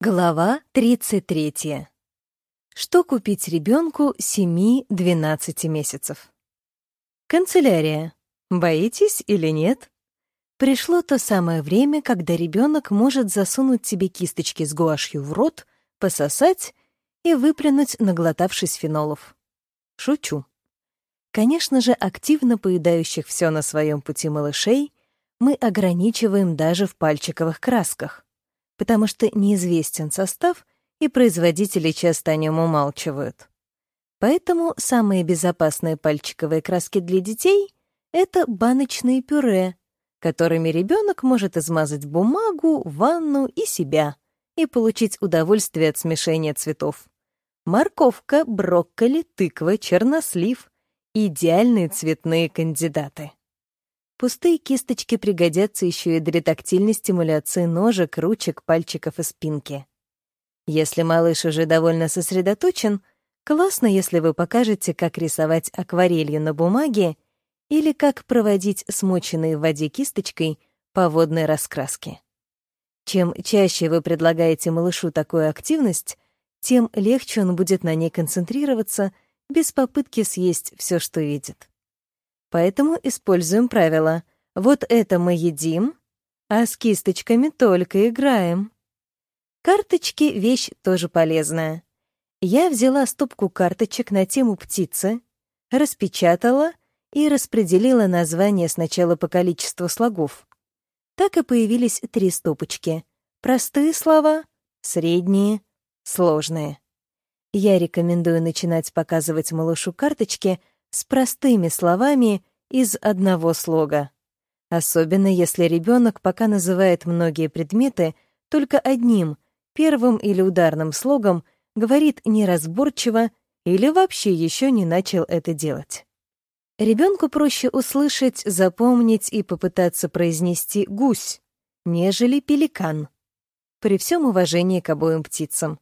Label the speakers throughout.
Speaker 1: Глава 33. Что купить ребенку 7-12 месяцев? Канцелярия. Боитесь или нет? Пришло то самое время, когда ребенок может засунуть себе кисточки с гуашью в рот, пососать и выплюнуть, наглотавшись фенолов. Шучу. Конечно же, активно поедающих все на своем пути малышей мы ограничиваем даже в пальчиковых красках потому что неизвестен состав, и производители часто о нем умалчивают. Поэтому самые безопасные пальчиковые краски для детей — это баночные пюре, которыми ребенок может измазать бумагу, ванну и себя и получить удовольствие от смешения цветов. Морковка, брокколи, тыква, чернослив — идеальные цветные кандидаты. Пустые кисточки пригодятся еще и для тактильной стимуляции ножек, ручек, пальчиков и спинки. Если малыш уже довольно сосредоточен, классно, если вы покажете, как рисовать акварелью на бумаге или как проводить смоченной в воде кисточкой по водной раскраске. Чем чаще вы предлагаете малышу такую активность, тем легче он будет на ней концентрироваться без попытки съесть все, что видит. Поэтому используем правило «вот это мы едим, а с кисточками только играем». Карточки — вещь тоже полезная. Я взяла стопку карточек на тему птицы, распечатала и распределила названия сначала по количеству слогов. Так и появились три стопочки. Простые слова, средние, сложные. Я рекомендую начинать показывать малышу карточки с простыми словами из одного слога. Особенно если ребенок пока называет многие предметы только одним, первым или ударным слогом, говорит неразборчиво или вообще еще не начал это делать. Ребенку проще услышать, запомнить и попытаться произнести «гусь», нежели «пеликан», при всем уважении к обоим птицам.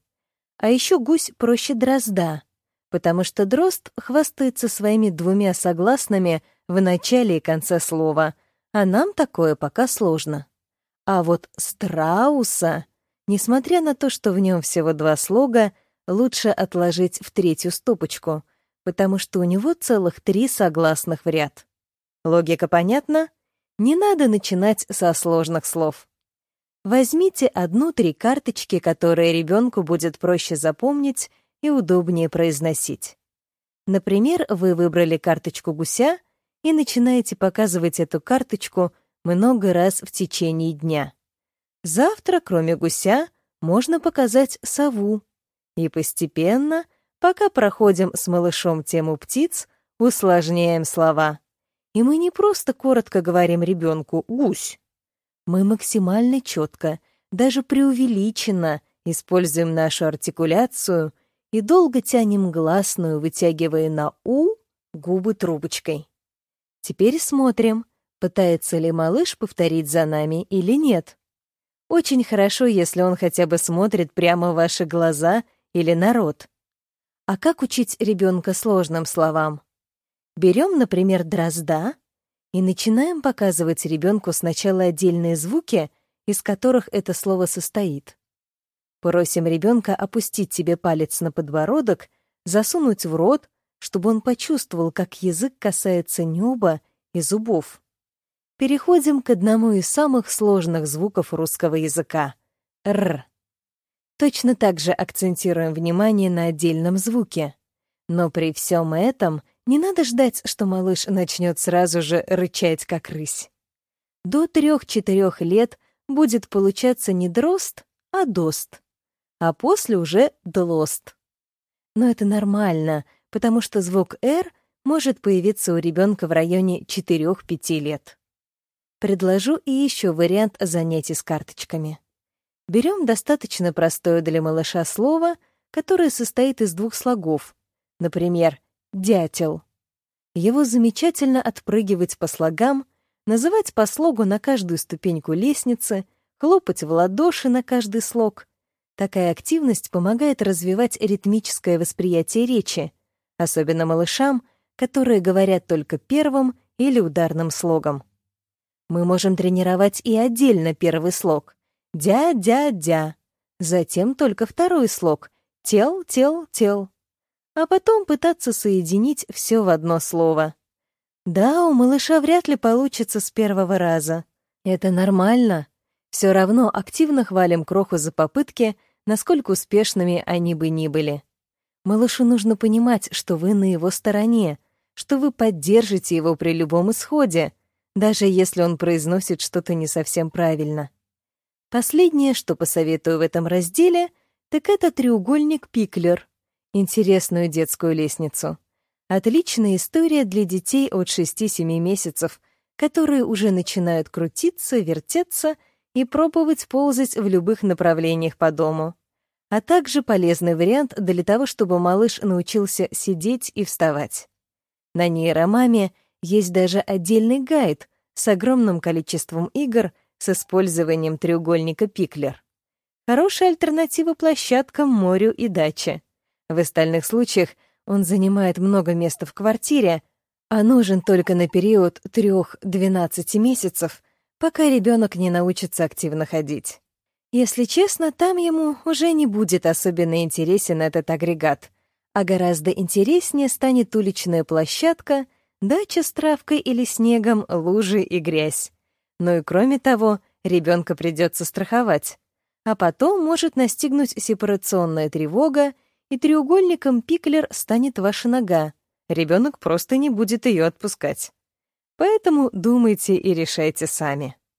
Speaker 1: А еще гусь проще дрозда, потому что дрозд хвастается своими двумя согласными в начале и конце слова, а нам такое пока сложно. А вот страуса, несмотря на то, что в нем всего два слога, лучше отложить в третью стопочку, потому что у него целых три согласных в ряд. Логика понятна? Не надо начинать со сложных слов. Возьмите одну-три карточки, которые ребенку будет проще запомнить, и удобнее произносить. Например, вы выбрали карточку гуся и начинаете показывать эту карточку много раз в течение дня. Завтра, кроме гуся, можно показать сову. И постепенно, пока проходим с малышом тему птиц, усложняем слова. И мы не просто коротко говорим ребенку «гусь». Мы максимально четко, даже преувеличенно используем нашу артикуляцию — и долго тянем гласную, вытягивая на «у» губы трубочкой. Теперь смотрим, пытается ли малыш повторить за нами или нет. Очень хорошо, если он хотя бы смотрит прямо в ваши глаза или на рот. А как учить ребенка сложным словам? Берем, например, дрозда и начинаем показывать ребенку сначала отдельные звуки, из которых это слово состоит. Просим ребенка опустить себе палец на подбородок, засунуть в рот, чтобы он почувствовал, как язык касается неба и зубов. Переходим к одному из самых сложных звуков русского языка — «р». Точно так же акцентируем внимание на отдельном звуке. Но при всем этом не надо ждать, что малыш начнет сразу же рычать, как рысь. До трех-четырех лет будет получаться не дрозд, а дост а после уже длост. Но это нормально, потому что звук «р» может появиться у ребенка в районе 4-5 лет. Предложу и еще вариант занятий с карточками. Берем достаточно простое для малыша слово, которое состоит из двух слогов, например, «дятел». Его замечательно отпрыгивать по слогам, называть по слогу на каждую ступеньку лестницы, хлопать в ладоши на каждый слог, Такая активность помогает развивать ритмическое восприятие речи, особенно малышам, которые говорят только первым или ударным слогом. Мы можем тренировать и отдельно первый слог «дя-дя-дя», затем только второй слог «тел, тел, тел», а потом пытаться соединить все в одно слово. Да, у малыша вряд ли получится с первого раза. Это нормально. Все равно активно хвалим кроху за попытки, насколько успешными они бы ни были. Малышу нужно понимать, что вы на его стороне, что вы поддержите его при любом исходе, даже если он произносит что-то не совсем правильно. Последнее, что посоветую в этом разделе, так это треугольник Пиклер, интересную детскую лестницу. Отличная история для детей от 6-7 месяцев, которые уже начинают крутиться, вертеться и пробовать ползать в любых направлениях по дому а также полезный вариант для того, чтобы малыш научился сидеть и вставать. На нейромаме есть даже отдельный гайд с огромным количеством игр с использованием треугольника Пиклер. Хорошая альтернатива площадкам, морю и даче. В остальных случаях он занимает много места в квартире, а нужен только на период 3-12 месяцев, пока ребенок не научится активно ходить. Если честно, там ему уже не будет особенно интересен этот агрегат, а гораздо интереснее станет уличная площадка, дача с травкой или снегом, лужи и грязь. Ну и кроме того, ребенка придется страховать. А потом может настигнуть сепарационная тревога, и треугольником пиклер станет ваша нога. Ребенок просто не будет ее отпускать. Поэтому думайте и решайте сами.